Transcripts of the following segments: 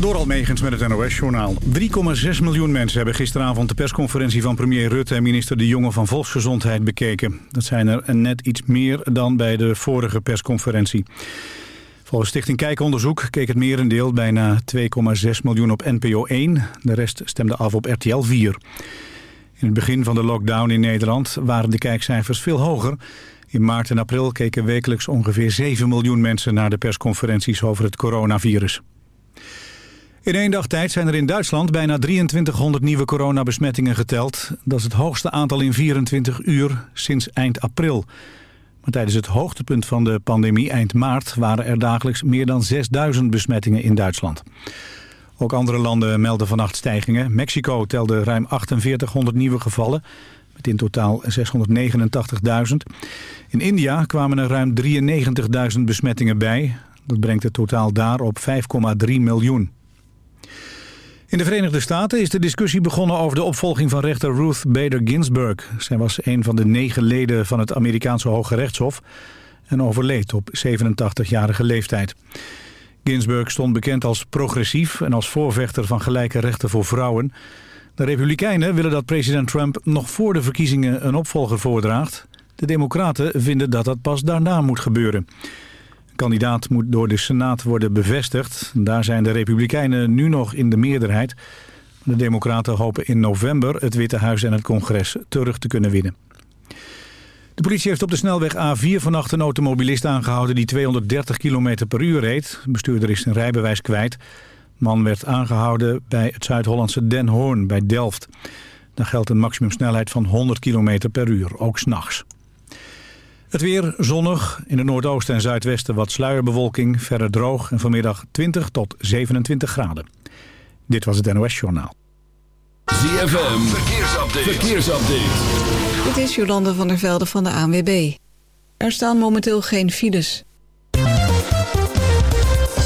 Door Almegens met het NOS-journaal. 3,6 miljoen mensen hebben gisteravond de persconferentie van premier Rutte... en minister De Jonge van Volksgezondheid bekeken. Dat zijn er net iets meer dan bij de vorige persconferentie. Volgens Stichting Kijkonderzoek keek het merendeel bijna 2,6 miljoen op NPO 1. De rest stemde af op RTL 4. In het begin van de lockdown in Nederland waren de kijkcijfers veel hoger... In maart en april keken wekelijks ongeveer 7 miljoen mensen naar de persconferenties over het coronavirus. In één dag tijd zijn er in Duitsland bijna 2300 nieuwe coronabesmettingen geteld. Dat is het hoogste aantal in 24 uur sinds eind april. Maar tijdens het hoogtepunt van de pandemie eind maart waren er dagelijks meer dan 6000 besmettingen in Duitsland. Ook andere landen melden vannacht stijgingen. Mexico telde ruim 4800 nieuwe gevallen met in totaal 689.000. In India kwamen er ruim 93.000 besmettingen bij. Dat brengt het totaal daar op 5,3 miljoen. In de Verenigde Staten is de discussie begonnen over de opvolging van rechter Ruth Bader Ginsburg. Zij was een van de negen leden van het Amerikaanse Hoge Rechtshof en overleed op 87-jarige leeftijd. Ginsburg stond bekend als progressief en als voorvechter van gelijke rechten voor vrouwen. De Republikeinen willen dat president Trump nog voor de verkiezingen een opvolger voordraagt. De Democraten vinden dat dat pas daarna moet gebeuren. Kandidaat moet door de Senaat worden bevestigd. Daar zijn de Republikeinen nu nog in de meerderheid. De Democraten hopen in november het Witte Huis en het congres terug te kunnen winnen. De politie heeft op de snelweg A4 vannacht een automobilist aangehouden die 230 km per uur reed. De bestuurder is zijn rijbewijs kwijt man werd aangehouden bij het Zuid-Hollandse Den Hoorn bij Delft. Daar geldt een maximumsnelheid van 100 km per uur, ook s'nachts. Het weer zonnig, in het noordoosten en zuidwesten wat sluierbewolking, verder droog en vanmiddag 20 tot 27 graden. Dit was het NOS Journaal. ZFM, verkeersupdate. verkeersupdate. Dit is Jolande van der Velde van de ANWB. Er staan momenteel geen files.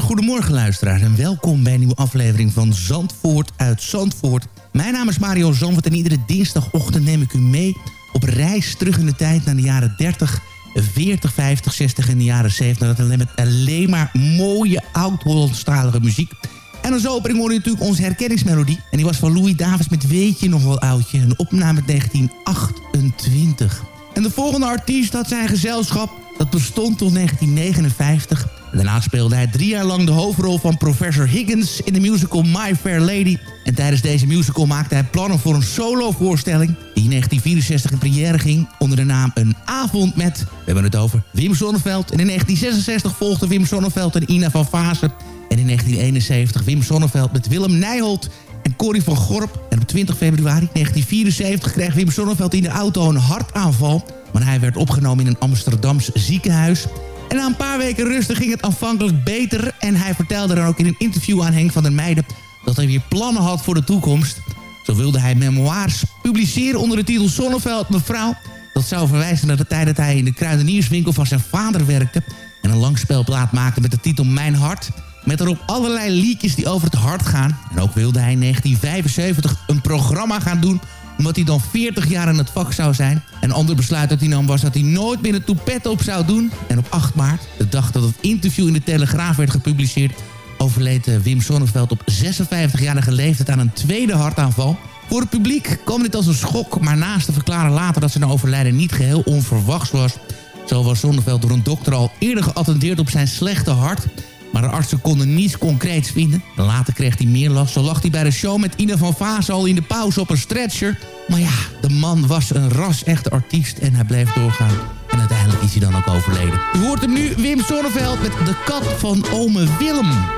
Goedemorgen luisteraars en welkom bij een nieuwe aflevering van Zandvoort uit Zandvoort. Mijn naam is Mario Zandvoort en iedere dinsdagochtend neem ik u mee op reis terug in de tijd naar de jaren 30, 40, 50, 60 en de jaren 70. Dat alleen met alleen maar mooie oud-Hollandstalige muziek. En als opening hoor je natuurlijk onze herkenningsmelodie. En die was van Louis Davis met Weet je nog wel oudje, een opname uit 1928. En de volgende artiest had zijn gezelschap, dat bestond tot 1959... Daarna speelde hij drie jaar lang de hoofdrol van professor Higgins in de musical My Fair Lady. En tijdens deze musical maakte hij plannen voor een solovoorstelling... die in 1964 in première ging onder de naam Een Avond met... We hebben het over Wim Sonneveld. En in 1966 volgden Wim Sonneveld en Ina van Vaassen. En in 1971 Wim Sonneveld met Willem Nijholt en Corrie van Gorp. En op 20 februari 1974 kreeg Wim Sonneveld in de auto een hartaanval... maar hij werd opgenomen in een Amsterdams ziekenhuis... En na een paar weken rusten ging het aanvankelijk beter. En hij vertelde dan ook in een interview aan Henk van der Meijden... dat hij weer plannen had voor de toekomst. Zo wilde hij memoires publiceren onder de titel Zonneveld Mevrouw. Dat zou verwijzen naar de tijd dat hij in de kruidenierswinkel van zijn vader werkte... en een langspelplaat maakte met de titel Mijn Hart... met erop allerlei liedjes die over het hart gaan. En ook wilde hij in 1975 een programma gaan doen omdat hij dan 40 jaar in het vak zou zijn. Een ander besluit dat hij nam was dat hij nooit meer een toepet op zou doen. En op 8 maart, de dag dat het interview in de Telegraaf werd gepubliceerd... overleed eh, Wim Sonneveld op 56-jarige leeftijd aan een tweede hartaanval. Voor het publiek kwam dit als een schok... maar naast te verklaren later dat zijn overlijden niet geheel onverwachts was... zo was Sonneveld door een dokter al eerder geattendeerd op zijn slechte hart... Maar de artsen konden niets concreets vinden. Later kreeg hij meer last. Zo lag hij bij de show met Ine van Vaas al in de pauze op een stretcher. Maar ja, de man was een ras-echte artiest en hij bleef doorgaan. En uiteindelijk is hij dan ook overleden. U hoort hem nu, Wim Sonneveld met de kat van ome Willem.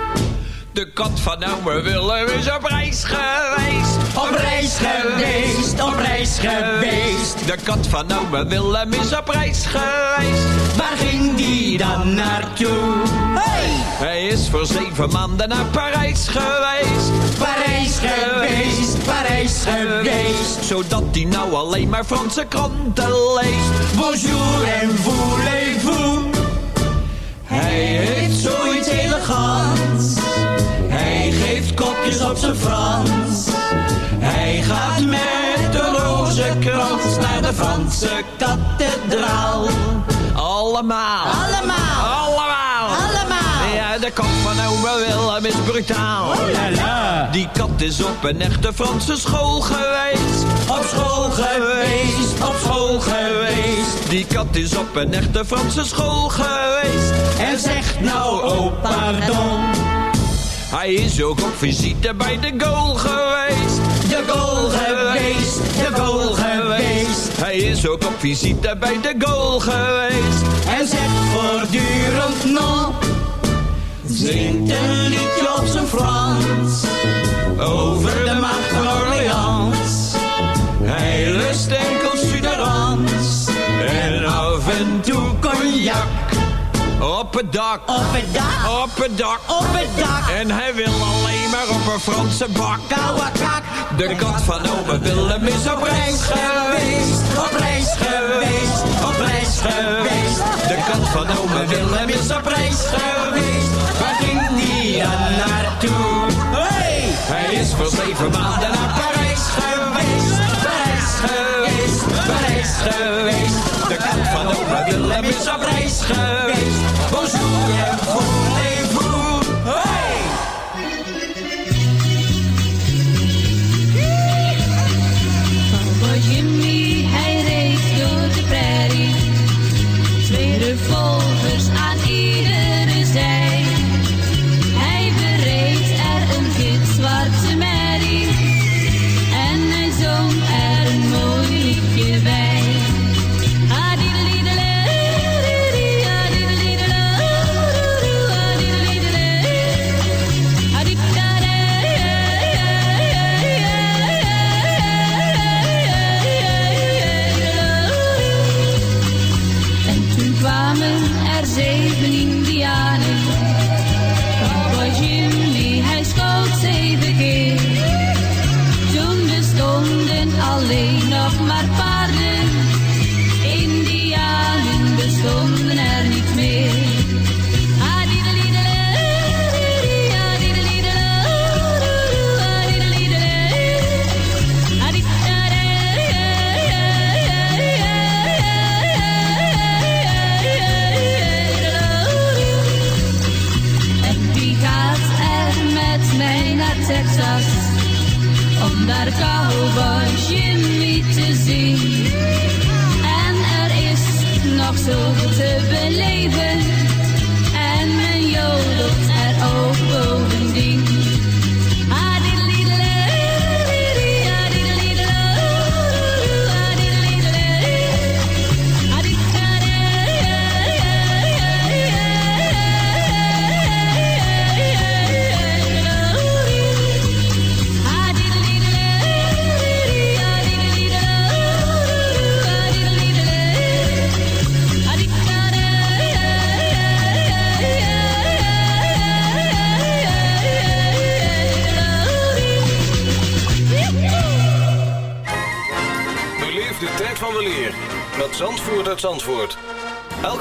De kat van ome Willem is op reis geweest. Op reis geweest, op reis geweest. De kat van ome Willem is op reis geweest. Waar ging die dan naartoe? Hey! Hij is voor zeven maanden naar Parijs geweest. Parijs geweest, Parijs geweest. Zodat hij nou alleen maar Franse kranten leest. Bonjour en voulez-vous. Hij heeft zoiets elegants. Hij geeft kopjes op zijn Frans. Hij gaat met Franse kathedraal. Allemaal. Allemaal. Allemaal. Allemaal. Ja, de kat van ome Willem is brutaal. Oh la la. Die kat is op een echte Franse school geweest. Op school geweest, op school geweest. Die kat is op een echte Franse school geweest. En zegt nou, oh pardon. Hij is ook op visite bij de goal geweest. De goal geweest, de goal geweest. Hij is ook op visite bij de goal geweest. En zegt voortdurend nog. Zingt een liedje op zijn Frans. Over de macht van Orleans. Hij lust enkel suderans. En af en toe cognac. Op het dak. Op het dak. Op het dak. Op het dak. En hij wil alleen maar op een Franse bak. Koude kak. De kat van ome Willem is op reis geweest. Op reis geweest. Op reis geweest. De kat van ome Willem is op reis geweest. Waar ging die dan naartoe? Hey! Hij is voor zeven maanden naar Parijs geweest. Geweest. De kat van ome Willem is op reis geweest. Bonjour en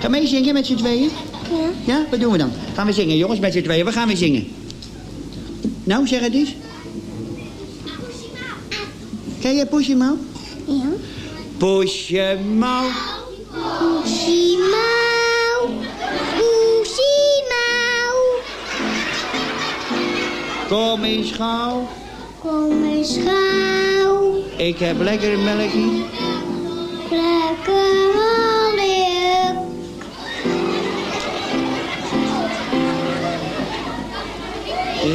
Ga mee zingen met z'n tweeën? Ja. Ja, wat doen we dan? Gaan we zingen, jongens, met z'n tweeën. Waar gaan we zingen? Nou, zeg het eens. Ken jij Poesje Mouw? Ja. Mouw, poesie mouw, Kom eens gauw. kom eens gauw, Ik heb lekker melkje. lekker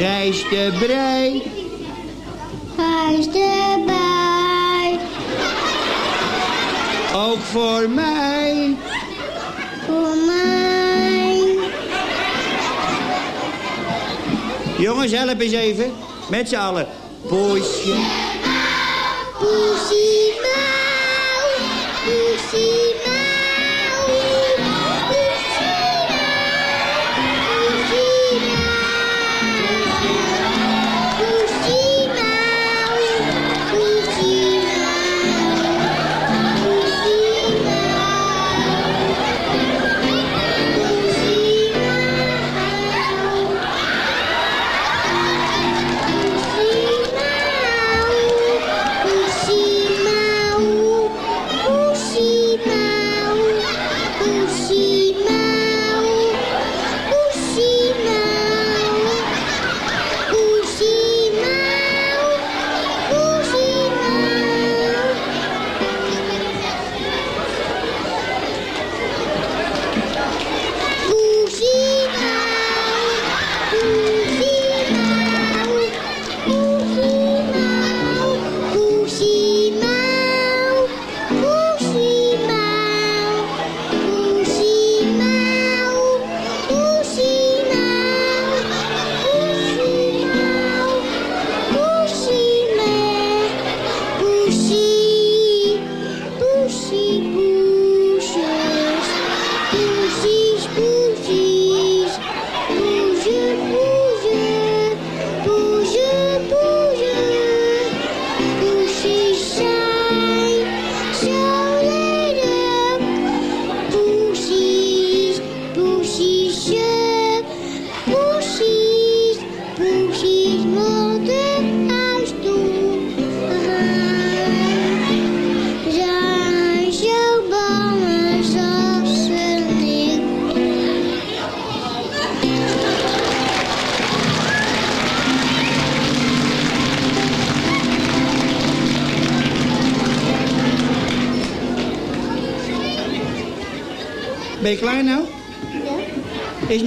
Rijst de brei. Rijst de bij. Ook voor mij. Voor mij. Jongens, help eens even. Met z'n allen. Poesje. Poesie mouw. she grew.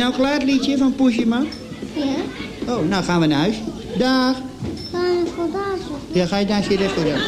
Nou klaar het liedje van Pushima? Ja. Oh, nou gaan we naar huis. Dag. Ga je voor dansen? Ja, ga je daar zitten voor jou.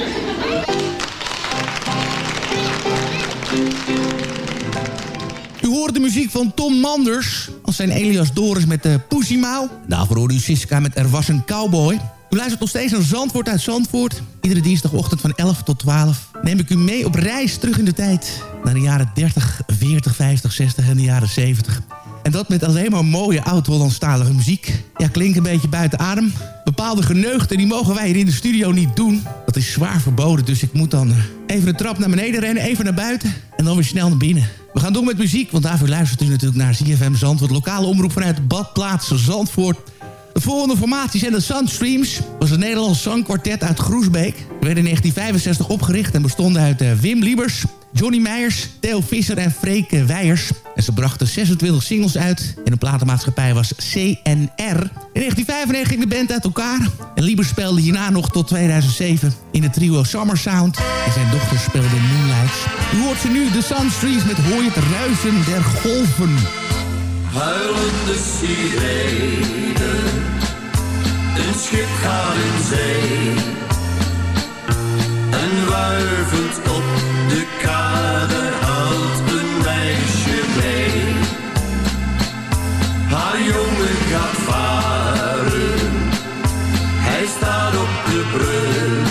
U hoort de muziek van Tom Manders als zijn Elias Doris met de Pussy Mouw. Daarvoor hoorde u Siska met Er was een cowboy. U luistert nog steeds naar Zandvoort uit Zandvoort. Iedere dinsdagochtend van 11 tot 12 neem ik u mee op reis terug in de tijd. Naar de jaren 30, 40, 50, 60 en de jaren 70. En dat met alleen maar mooie oud-Hollandstalige muziek. Ja, klinkt een beetje buiten adem. Bepaalde geneugten die mogen wij hier in de studio niet doen. Dat is zwaar verboden, dus ik moet dan eh, even de trap naar beneden rennen, even naar buiten en dan weer snel naar binnen. We gaan door met muziek, want daarvoor luistert u natuurlijk naar ZFM Zandvoort. Lokale omroep vanuit Badplaats Zandvoort. De volgende formatie zijn de Sunstreams. was een Nederlands zangkwartet uit Groesbeek. Ze werden in 1965 opgericht en bestonden uit eh, Wim Liebers, Johnny Meijers, Theo Visser en Freek eh, Weijers. En ze brachten 26 singles uit. En de platenmaatschappij was CNR. In 1995 ging de band uit elkaar. En Liebers speelde hierna nog tot 2007 in het trio Summer Sound. En zijn dochter speelde Moonlights. U hoort ze nu, de Sunstreams met Hoor het ruisen der golven. Huilende sirene, een schip gaat in zee. En wuivend op de kade Haar jongen gaat varen, hij staat op de brug.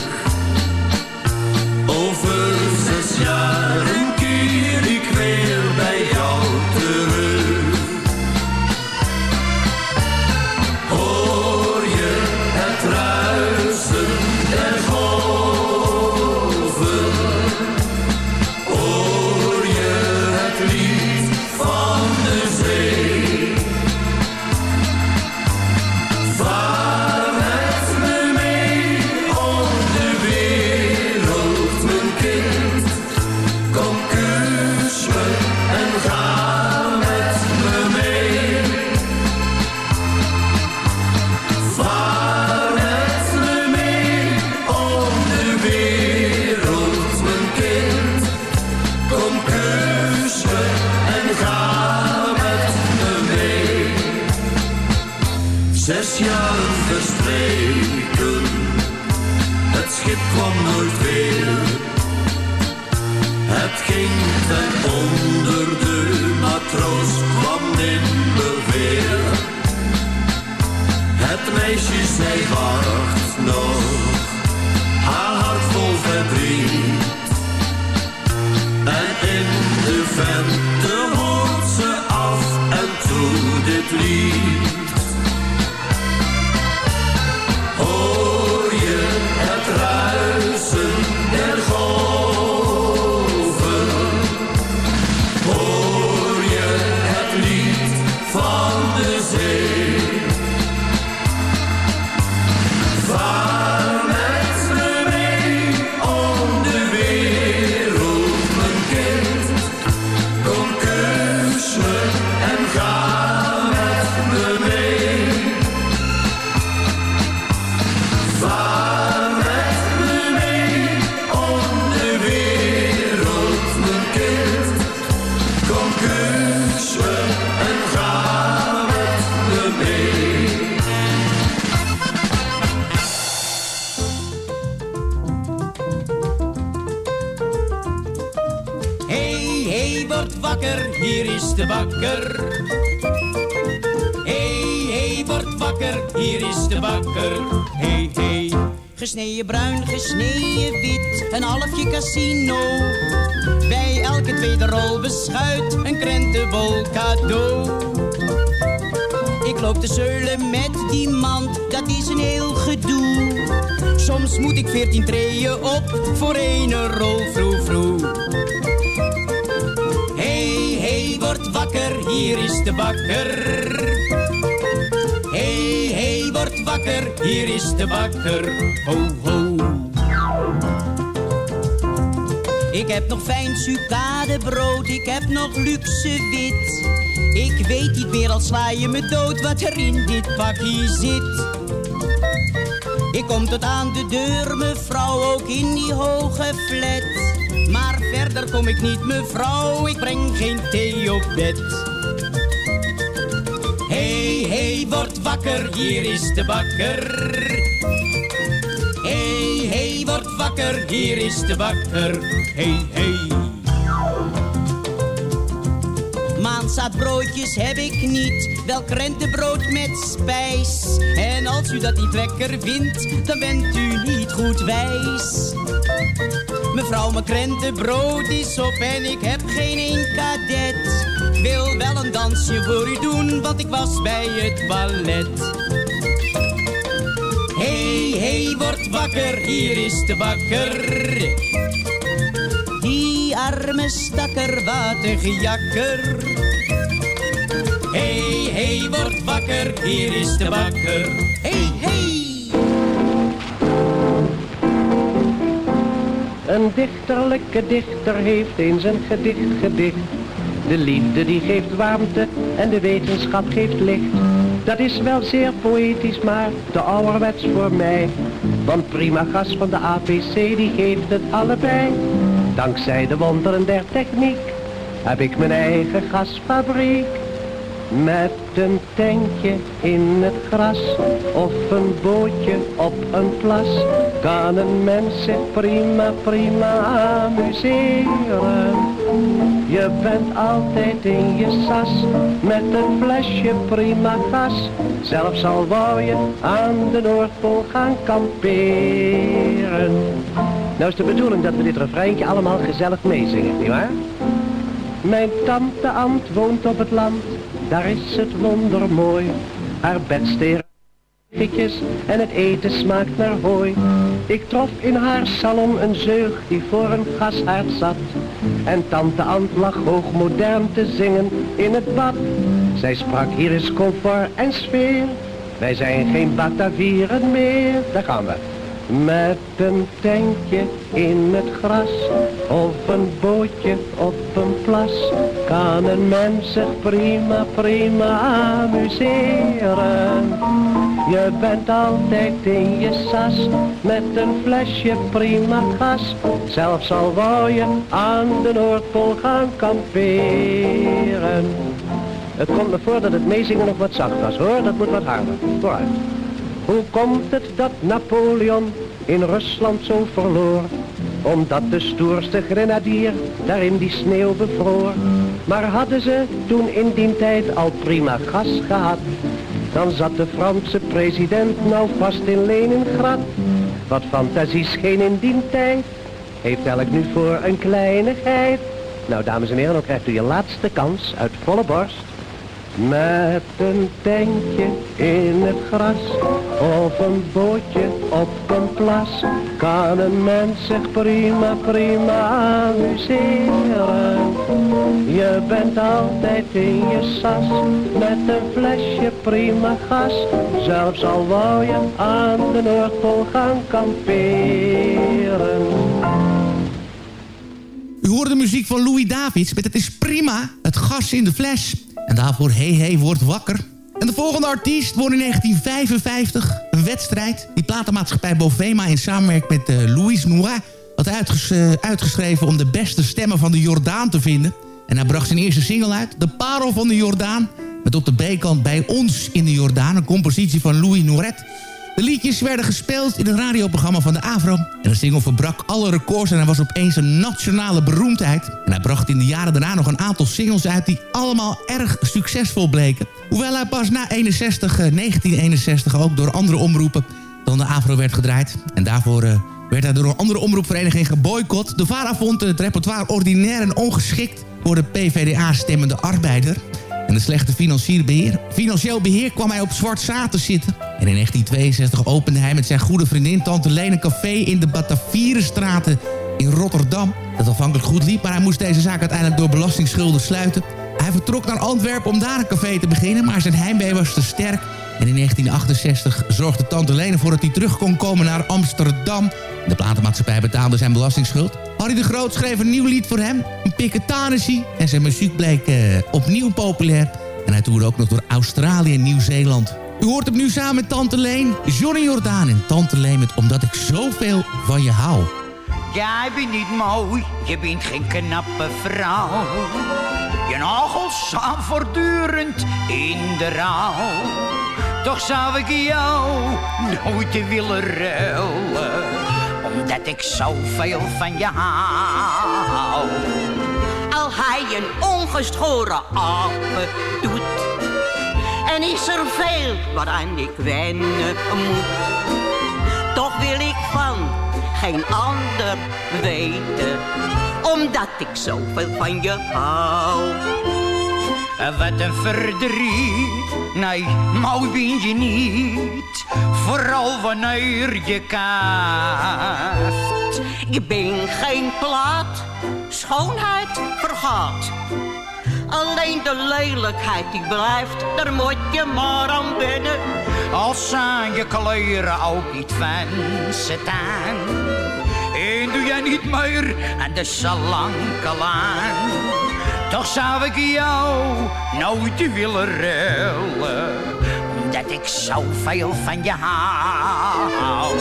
De verte hoort ze af en toe dit lied. Bakker. Hey, hey, word wakker, hier is de bakker. Hey, hey. Gesneden bruin, gesneden wit, een halfje casino. Bij elke tweede rol beschuit, een krentenbol cadeau. Ik loop te zeulen met die mand, dat is een heel gedoe. Soms moet ik veertien treden op voor een rol vroeg. Word wakker, hier is de bakker. Hey, hey, word wakker, hier is de bakker. Ho, ho. Ik heb nog fijn sucadebrood, ik heb nog luxe wit. Ik weet niet meer, al sla je me dood, wat er in dit pakje zit. Ik kom tot aan de deur, mevrouw, ook in die hoge flat. Maar verder kom ik niet, mevrouw, ik breng geen thee op bed. Hey, hey, word wakker, hier is de bakker. Hey, hey, word wakker, hier is de bakker. Hey, hey. Maanzaadbroodjes heb ik niet, wel krentenbrood met spijs. En als u dat niet lekker vindt, dan bent u niet goed wijs. Mevrouw, mijn krentenbrood is op en ik heb geen één kadet. Ik wil wel een dansje voor u doen, want ik was bij het ballet. Hey, hey, word wakker, hier is de bakker. Die arme stakker, watige jakker. Hey, hey, word wakker, hier is de bakker. Hey, hey. Een dichterlijke dichter heeft eens een gedicht gedicht. De liefde die geeft warmte en de wetenschap geeft licht. Dat is wel zeer poëtisch, maar te ouderwets voor mij. Want prima gas van de APC die geeft het allebei. Dankzij de wonderen der techniek heb ik mijn eigen gasfabriek. Met een tentje in het gras of een bootje op een plas kan een mens zich prima, prima amuseren. Je bent altijd in je sas met een flesje prima gas. Zelfs al wou je aan de Noordpool gaan kamperen. Nou is de bedoeling dat we dit refreintje allemaal gezellig meezingen, nietwaar? Mijn tante Ant woont op het land, daar is het wonder mooi. Haar en het eten smaakt naar hooi. Ik trof in haar salon een zeug die voor een gashaard zat. En tante Ant lag hoogmodern te zingen in het bad. Zij sprak hier is comfort en sfeer. Wij zijn geen Batavieren meer. Daar gaan we. Met een tentje in het gras of een bootje op een plas kan een mens zich prima, prima amuseren. Je bent altijd in je sas met een flesje prima gas. Zelfs al wou je aan de Noordpool gaan kamperen. Het komt me voor dat het meezingen nog wat zacht was, hoor. Dat moet wat harder. Vooruit. Hoe komt het dat Napoleon in Rusland zo verloor? Omdat de stoerste grenadier daar in die sneeuw bevroor. Maar hadden ze toen in die tijd al prima gas gehad, dan zat de Franse president nou vast in Leningrad. Wat fantasie scheen in die tijd, heeft elk nu voor een kleinigheid. Nou, dames en heren, dan krijgt u je laatste kans uit volle borst. Met een tentje in het gras of een bootje op een plas kan een mens zich prima, prima amuseren. Je bent altijd in je sas met een flesje prima gas, zelfs al wou je aan de Noordpool gaan kamperen. U hoort de muziek van Louis Davids met Het is prima, het gas in de fles. En daarvoor Hey Hey wordt wakker. En de volgende artiest won in 1955 een wedstrijd. Die platenmaatschappij Bovema in samenwerking met uh, Louis Nouret... had uh, uitgeschreven om de beste stemmen van de Jordaan te vinden. En hij bracht zijn eerste single uit, De Parel van de Jordaan... met op de B-kant Bij ons in de Jordaan... een compositie van Louis Nouret... De liedjes werden gespeeld in het radioprogramma van de AVRO. En de single verbrak alle records en hij was opeens een nationale beroemdheid. En hij bracht in de jaren daarna nog een aantal singles uit die allemaal erg succesvol bleken. Hoewel hij pas na 61, 1961 ook door andere omroepen dan de AVRO werd gedraaid. En daarvoor... Uh, werd hij door een andere omroepvereniging geboycott. De VARA vond het repertoire ordinair en ongeschikt voor de PVDA-stemmende arbeider. En de slechte financieel beheer, financieel beheer kwam hij op zwart zaten zitten. En in 1962 opende hij met zijn goede vriendin Tante Leen een café in de Batavierenstraten in Rotterdam. Dat afhankelijk goed liep, maar hij moest deze zaak uiteindelijk door belastingsschulden sluiten. Hij vertrok naar Antwerpen om daar een café te beginnen, maar zijn heimwee was te sterk. En in 1968 zorgde Tante Leen ervoor dat hij terug kon komen naar Amsterdam. De platenmaatschappij betaalde zijn belastingsschuld. Harry de Groot schreef een nieuw lied voor hem, een Piketanissie. En zijn muziek bleek uh, opnieuw populair. En hij toerde ook nog door Australië en Nieuw-Zeeland. U hoort hem nu samen met Tante Leen, Johnny Jordaan en Tante Leen met Omdat ik zoveel van je hou. Jij bent niet mooi, je bent geen knappe vrouw. Je nagels staan voortdurend in de rouw. Toch zou ik jou nooit willen ruilen omdat ik zoveel van je hou. Al hij een ongeschoren apen doet, en is er veel waaraan ik wennen moet. Toch wil ik van geen ander weten, omdat ik zoveel van je hou. Wat een verdriet, nee, mooi ben je niet. Vooral wanneer je kaft. Ik ben geen plaat, schoonheid vergaat. Alleen de lelijkheid die blijft, daar moet je maar aan binnen. Als zijn je kleren ook niet van staan. En doe jij niet meer aan de salanke laan. Toch zou ik jou nooit willen ruilen, omdat ik zoveel van je hou.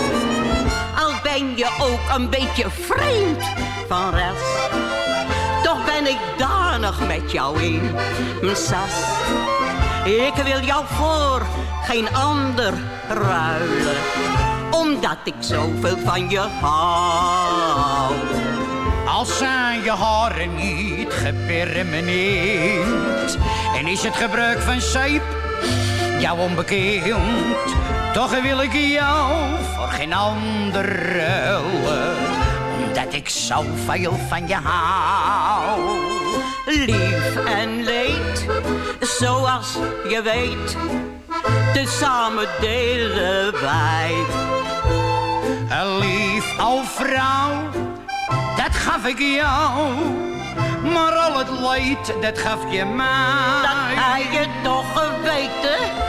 Al ben je ook een beetje vreemd van rest, toch ben ik danig met jou in mijn sas. Ik wil jou voor geen ander ruilen, omdat ik zoveel van je hou. Als zijn je haren niet gepermeneerd. En is het gebruik van zeep jou onbekend Toch wil ik jou voor geen ander ruilen Omdat ik zoveel van je hou. Lief en leed, zoals je weet Tezamen delen wij. Lief al vrouw gaf ik jou. Maar al het leed, dat gaf je mij. Dat hij je toch geweten.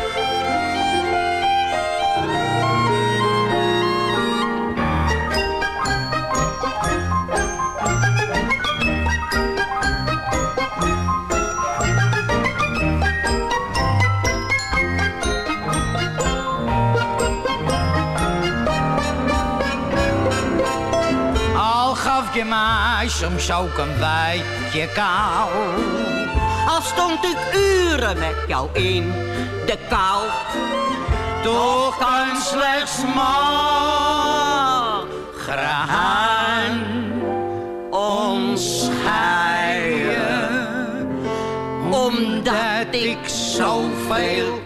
Je mij soms ook een beetje kou. Al stond ik uren met jou in de kou. Toch kan slechts graan ons scheiden. Omdat ik zoveel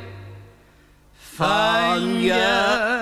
van je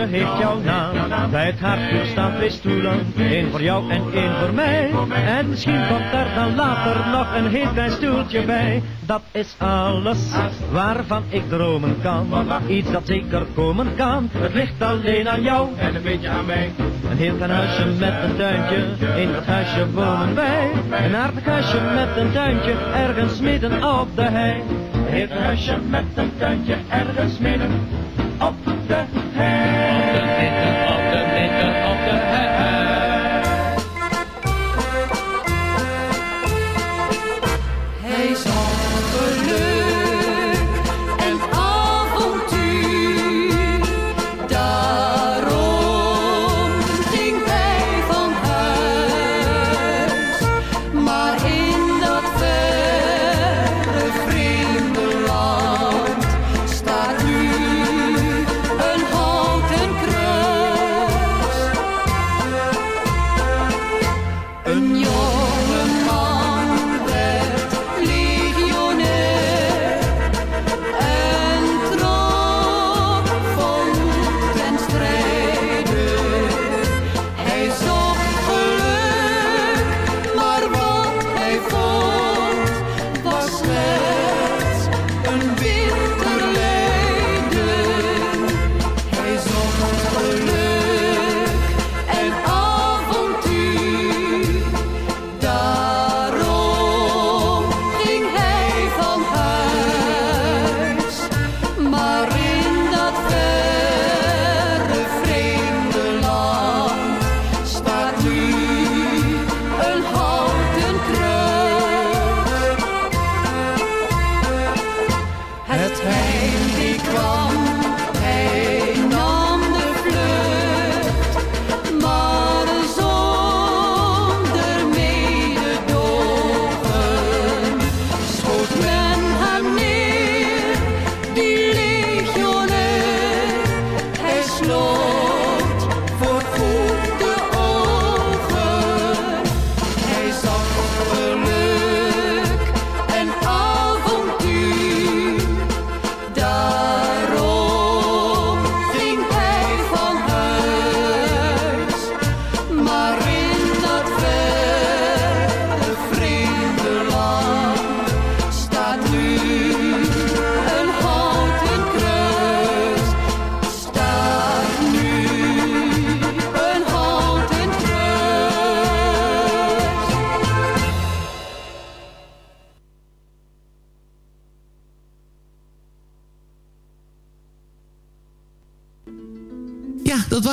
Meisje heeft jouw naam. Bij het haardvuur staan twee stoelen, één voor jou en één voor mij. En misschien komt er dan later nog een heel klein stoeltje bij. Dat is alles waarvan ik dromen kan. Iets dat zeker komen kan. Het ligt alleen aan jou en een beetje aan mij. Een heel klein huisje met een tuintje, in dat huisje wonen wij. Een aardig huisje met een tuintje, ergens midden op de hei. Een heel klein huisje met een tuintje, ergens midden op de hei.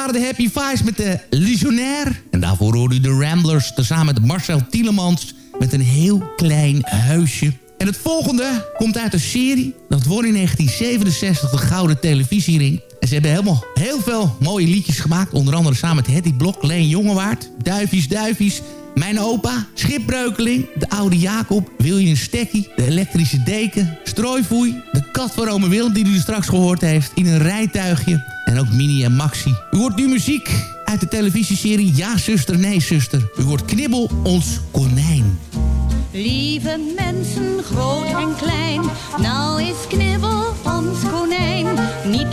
Waren de Happy Fives met de Legionnaire. En daarvoor hoorde de Ramblers, tezamen met Marcel Tielemans... met een heel klein huisje. En het volgende komt uit een serie. Dat won in 1967 de Gouden Televisiering. En ze hebben helemaal heel veel mooie liedjes gemaakt. Onder andere samen met Hetty Blok, Leen Jongewaard, Duifies Duifies... Mijn opa, Schipbreukeling, de oude Jacob, Wil je een stekkie, de elektrische deken, strooivoei, de kat van ome Willem die u straks gehoord heeft, in een rijtuigje en ook Mini en Maxi. U hoort nu muziek uit de televisieserie Ja zuster, nee zuster. U hoort Knibbel, ons konijn. Lieve mensen, groot en klein, nou is Knibbel ons konijn. Niet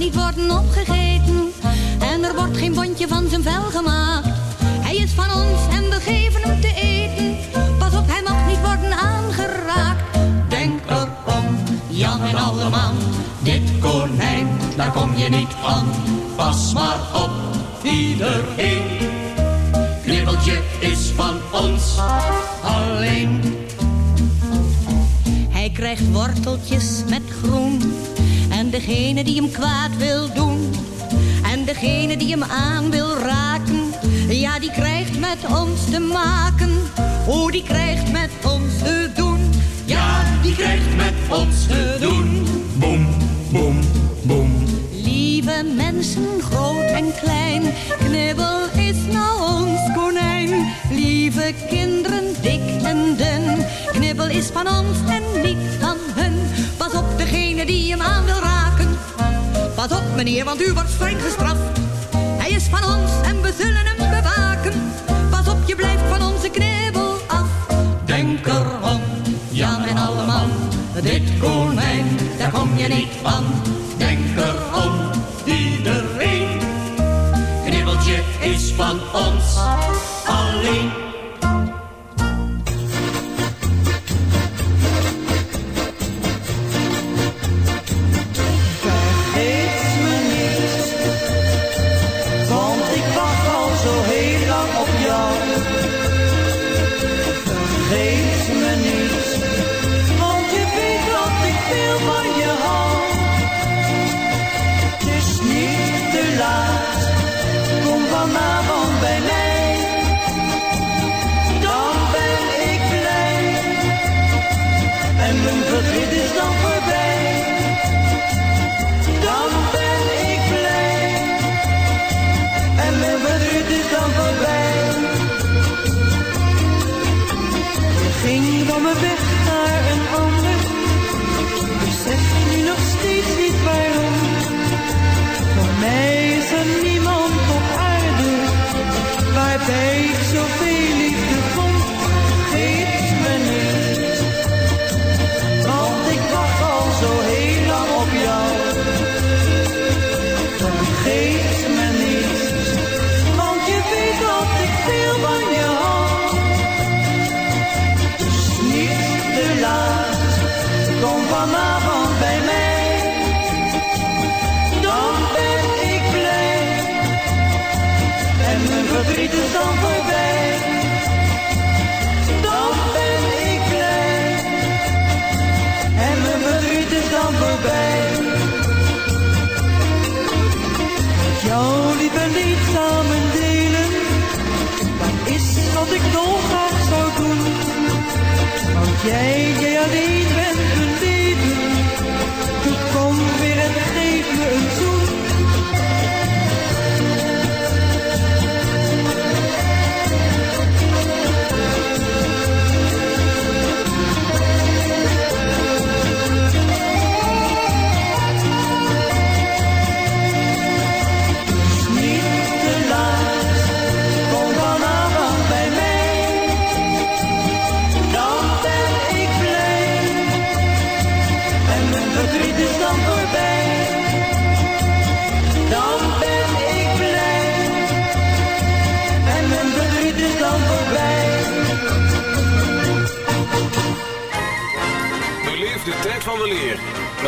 niet worden opgegeten en er wordt geen bondje van zijn vel gemaakt. Hij is van ons en we geven hem te eten, pas op, hij mag niet worden aangeraakt. Denk erom, Jan en alleman, dit konijn, daar kom je niet aan. Pas maar op, iedereen. Knibbeltje is van ons alleen. Hij krijgt worteltjes met groen. En degene die hem kwaad wil doen. En degene die hem aan wil raken. Ja, die krijgt met ons te maken. Oh, die krijgt met ons te doen. Ja, die krijgt met ons te doen. Mensen, groot en klein, knibbel is nou ons konijn. Lieve kinderen, dik en dun, knibbel is van ons en niet van hun. Pas op degene die hem aan wil raken. Pas op meneer, want u wordt streng gestraft. Hij is van ons en we zullen hem bewaken. Pas op, je blijft van onze knibbel af. Denk erom, Jan en alleman, dit konijn, daar kom je niet van. Want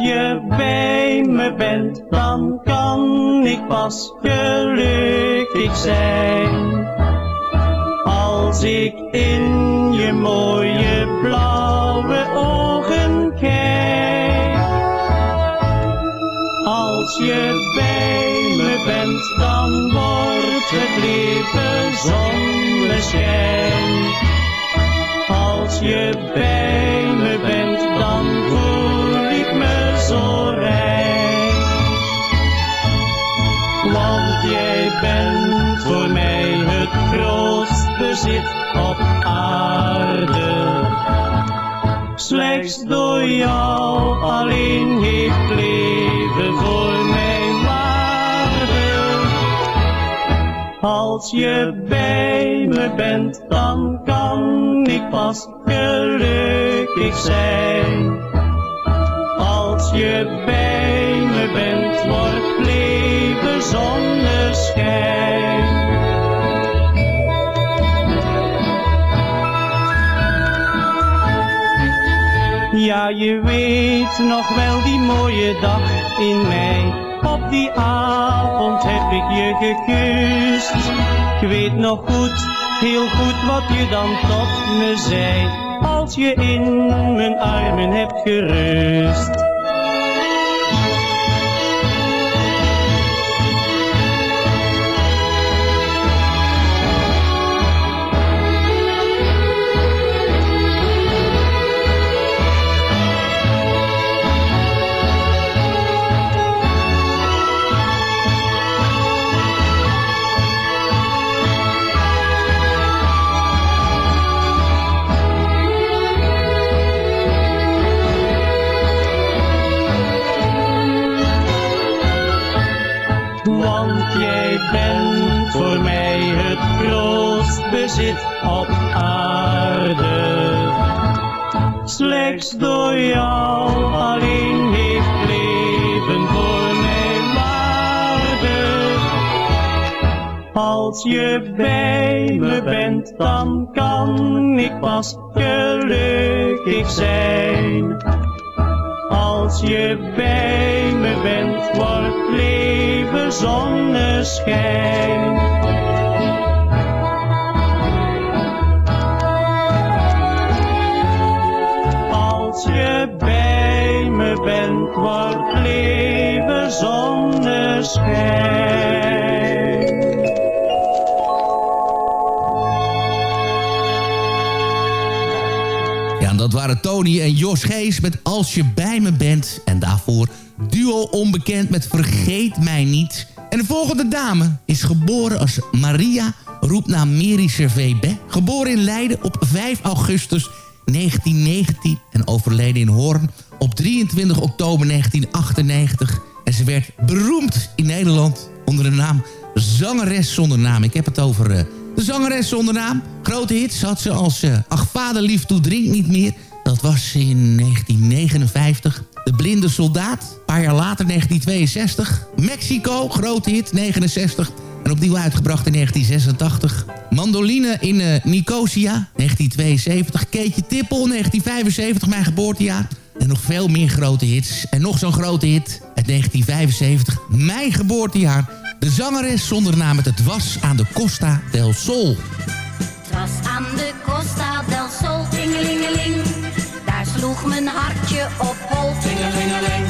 Je bij me bent, dan kan ik pas gelukkig zijn. Als ik in je mooie blauwe ogen kijk. Als je bij me bent, dan wordt het leven zonneschijn. Als je bij me jou alleen heeft leven voor mij waarde. Als je bij me bent, dan kan ik pas gelukkig zijn. Als je bij me bent, wordt leven zonneschijn. Ja, je weet nog wel die mooie dag in mei. Op die avond heb ik je gekust. Ik weet nog goed, heel goed wat je dan tot me zei. Als je in mijn armen hebt gerust. Bezit op aarde. Slechts door jou alleen heeft leven voor mij waarde. Als je bij me bent, dan kan ik pas gelukkig zijn. Als je bij me bent, wordt leven zonneschijn. Ja, en dat waren Tony en Jos Gees met Als je bij me bent. En daarvoor duo onbekend met Vergeet mij niet. En de volgende dame is geboren als Maria roepnaam Mary Servet Geboren in Leiden op 5 augustus 1919 en overleden in Hoorn op 23 oktober 1998. En ze werd beroemd in Nederland onder de naam Zangeres zonder naam. Ik heb het over eh, de zangeres zonder naam. Grote hits had ze als eh, Ach vader lief toe drink niet meer. Dat was in 1959. De blinde soldaat. Een paar jaar later 1962. Mexico, grote hit 69. En opnieuw uitgebracht in 1986. Mandoline in uh, Nicosia, 1972. Keetje Tippel, 1975, mijn geboortejaar. En nog veel meer grote hits. En nog zo'n grote hit uit 1975, mijn geboortejaar. De zangeres zonder naam met Het was aan de Costa del Sol. Het was aan de Costa del Sol, tingelingeling. Daar sloeg mijn hartje op hol, tingelingeling.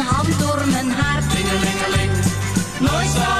Hand door mijn haar. Nooit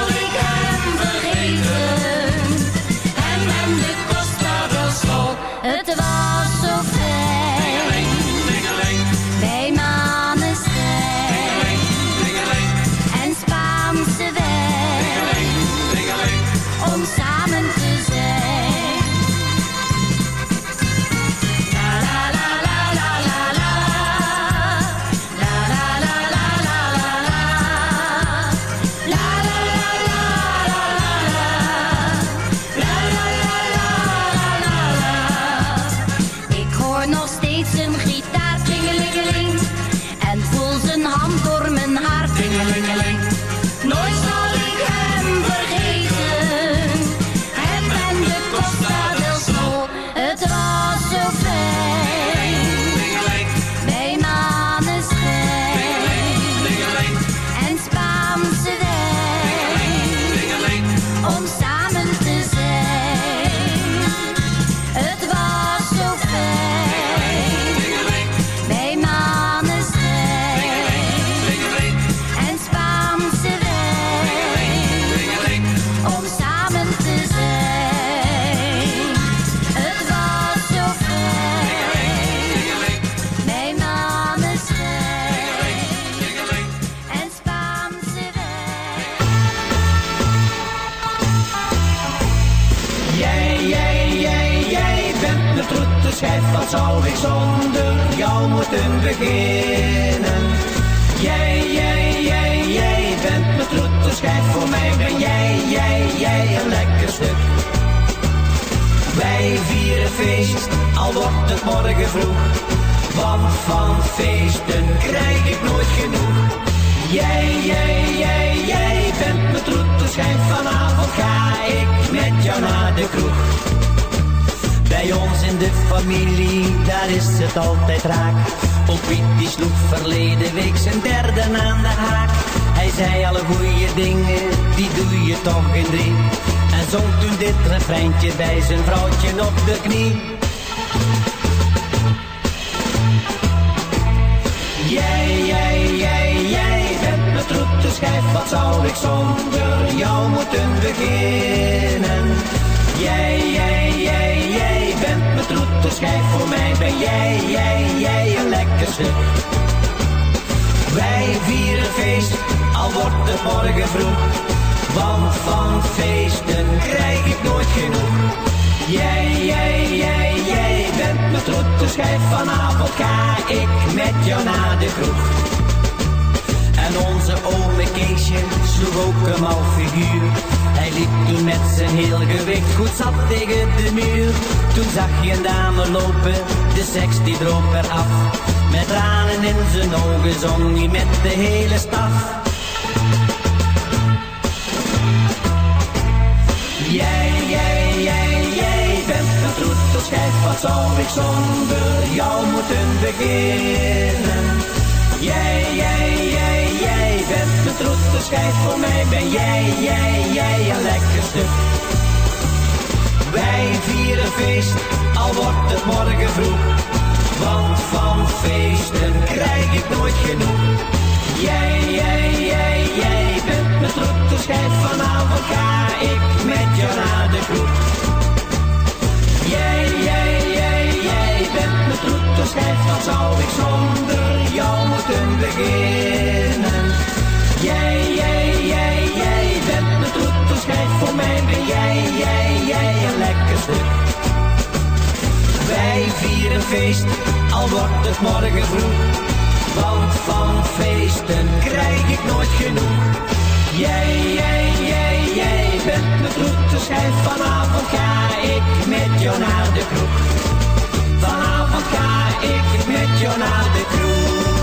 moeten beginnen? Jij, jij, jij, jij bent mijn troete schijf, voor mij ben jij, jij, jij een lekker stuk. Wij vieren feest, al wordt het morgen vroeg, want van feesten krijg ik nooit genoeg. Jij, jij, jij, jij bent mijn troete schijf, vanavond ga ik met jou naar de kroeg. Bij ons in de familie, daar is het altijd raak. Piet die sloeg verleden week zijn derde aan de haak. Hij zei alle goede dingen, die doe je toch in drie. En zong toen dit refreintje bij zijn vrouwtje op de knie. Jij, jij, jij, jij bent mijn troete schijf, wat zou ik zonder jou moeten beginnen? Jij, jij, jij, jij bent mijn troete schijf, voor mij ben jij, jij, jij een lekker stuk. Wij vieren feest, al wordt het morgen vroeg, want van feesten krijg ik nooit genoeg. Jij, jij, jij, jij bent mijn troete schijf, vanavond ga ik met jou naar de kroeg. En onze ome Keesje sloeg ook een mal figuur. Hij liep toen met zijn heel gewicht goed zat tegen de muur. Toen zag je een dame lopen, de seks die droop eraf. Met tranen in zijn ogen zong hij met de hele staf. Jij, jij, jij, jij bent mijn troete schijf, wat zou ik zonder jou moeten beginnen? Jij, jij, jij bent mijn troete schijf, voor mij ben jij, jij, jij een lekker stuk. Wij vieren feest, al wordt het morgen vroeg, want van feesten krijg ik nooit genoeg. Jij, jij, jij, jij bent mijn troete schijf, vanavond al wordt het morgen vroeg. Want van feesten krijg ik nooit genoeg. Jij, jij, jij, jij bent mijn troete schijf. Vanavond ga ik met jou naar de kroeg. Vanavond ga ik met jou naar de kroeg.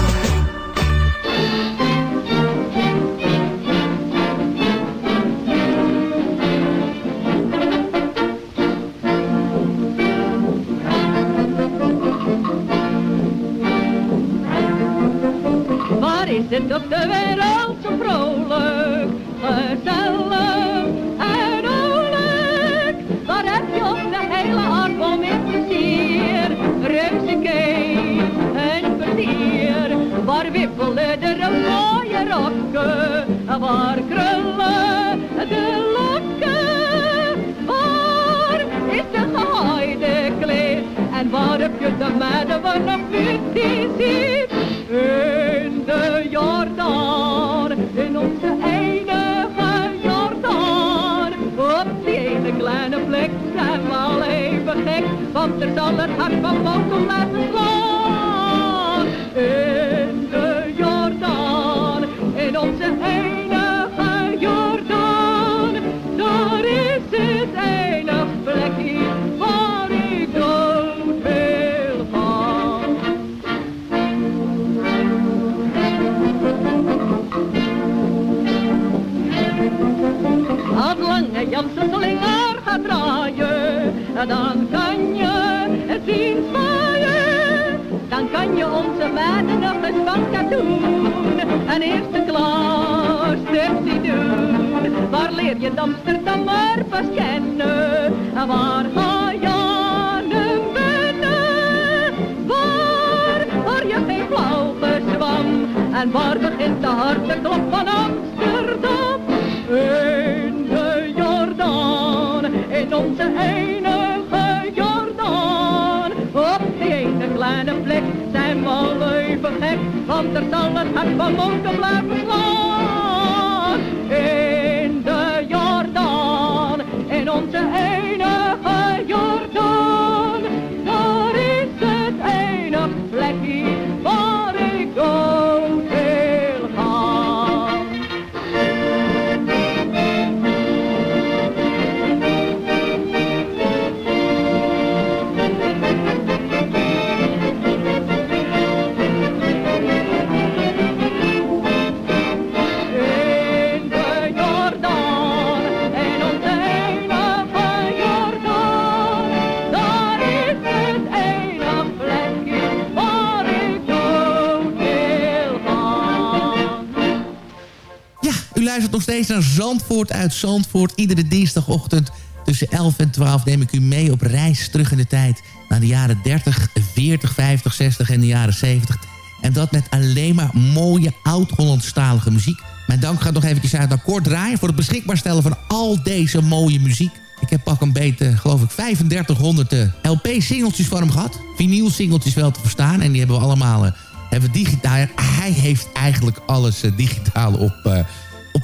Zit op de wereld zo vrolijk, gezellig en oorlijk. Daar heb je op de hele aardbol meer plezier, reuzekees en plezier. Waar wippelen de mooie rokken, waar krullen de lokken. Waar is de gehaaide kleed en waar heb je de meiden van een die ziet? Jordaan, in onze enige Jordaan. Op die ene kleine plek zijn we al even gek, want er zal het hart van Mokel laten slaan. Amsterdam maar pas kennen? En waar ga je binnen? Waar hoor je geen flauw gezwam? En waar begint de harde klop van Amsterdam? In de Jordaan, in onze enige Jordaan. Op die ene kleine plek zijn we al even gek, want er zal het hart van mogen blijven steeds naar Zandvoort uit Zandvoort. Iedere dinsdagochtend tussen 11 en 12 neem ik u mee op reis terug in de tijd... naar de jaren 30, 40, 50, 60 en de jaren 70. En dat met alleen maar mooie oud-Hollandstalige muziek. Mijn dank gaat nog eventjes uit naar Kort Draaien... voor het beschikbaar stellen van al deze mooie muziek. Ik heb pak een beetje, geloof ik, 3500 eh, LP-singeltjes van hem gehad. Vinyl-singeltjes wel te verstaan. En die hebben we allemaal eh, hebben digitaal. Hij heeft eigenlijk alles eh, digitaal eh, op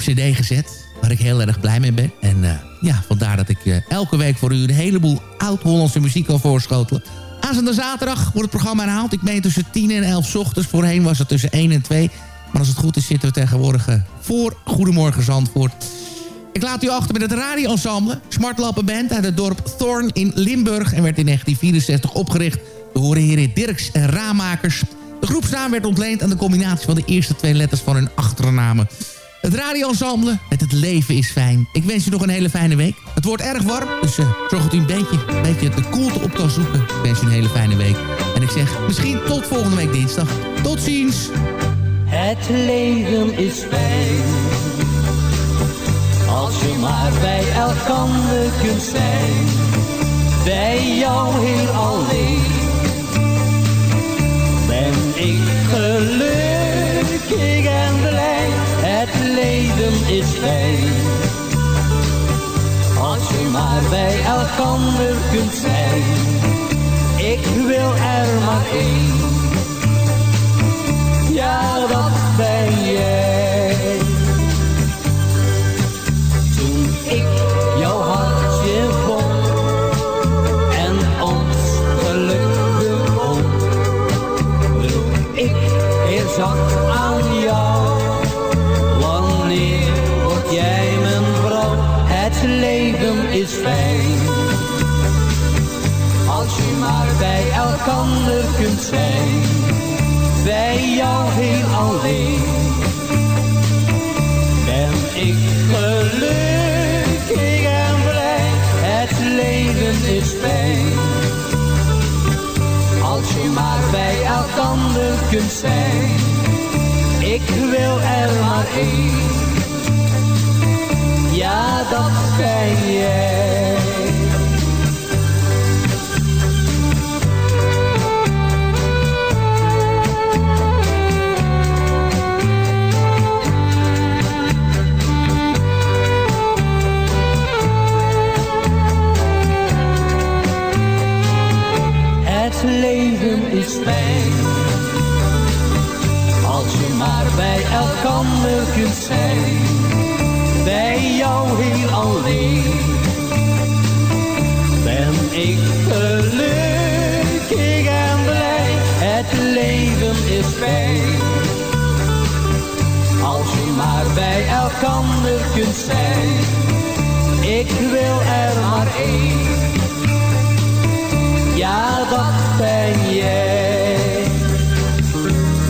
cd gezet. Waar ik heel erg blij mee ben. En eh, ja, vandaar dat ik eh, elke week voor u een heleboel oud-Hollandse muziek kan voorschotelen. Aanstaande zaterdag wordt het programma herhaald. Ik meen tussen 10 en 11 's ochtends. Voorheen was het tussen 1 en 2. Maar als het goed is zitten we tegenwoordig eh, voor Goedemorgen Zandvoort. Ik laat u achter met het radioensemble. Smartlappenband uit het dorp Thorn in Limburg... en werd in 1964 opgericht door heren Dirks en Raamakers. De groepsnaam werd ontleend aan de combinatie van de eerste twee letters van hun achternamen. Het radioensemble met het leven is fijn. Ik wens u nog een hele fijne week. Het wordt erg warm, dus eh, zorg dat u een beetje, een beetje de koelte op kan zoeken. Ik wens u een hele fijne week. En ik zeg misschien tot volgende week dinsdag. Tot ziens! Het leven is fijn Als je maar bij elkander kunt zijn Bij jou heel alleen Ben ik gelukkig en blij Het leven is fijn. Als je maar bij elkander kunt zijn. Ik wil er maar één. Ja dat ben jij. Elkander kunt zijn bij jou heel alleen. Ben ik gelukkig en blij, het leven is fijn. Als je maar bij elkander kunt zijn, Ik wil er maar één. Ja, dat ben jij. Als je maar bij elkander kunt zijn Bij jou heel alleen Ben ik gelukkig en blij. Het leven is fijn. Als je maar bij elkander kunt zijn Ik wil er maar één ja, dat ben jij.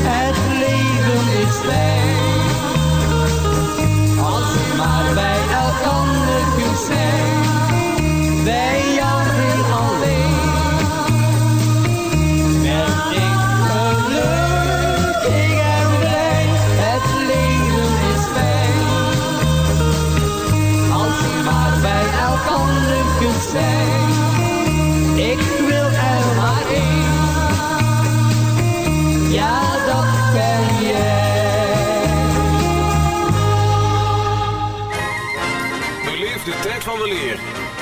Het leven is fijn, als je maar bij elkander kunt zijn,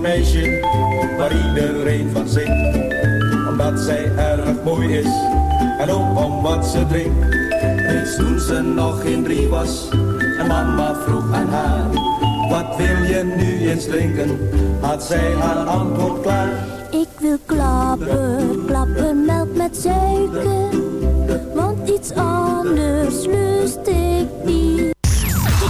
Een meisje waar iedereen van zingt. Omdat zij erg mooi is en ook om wat ze drinkt. Reeds toen ze nog geen drie was en mama vroeg aan haar. Wat wil je nu eens drinken? Had zij haar antwoord klaar. Ik wil klapper, klappermelk met suiker. Want iets anders lust ik niet.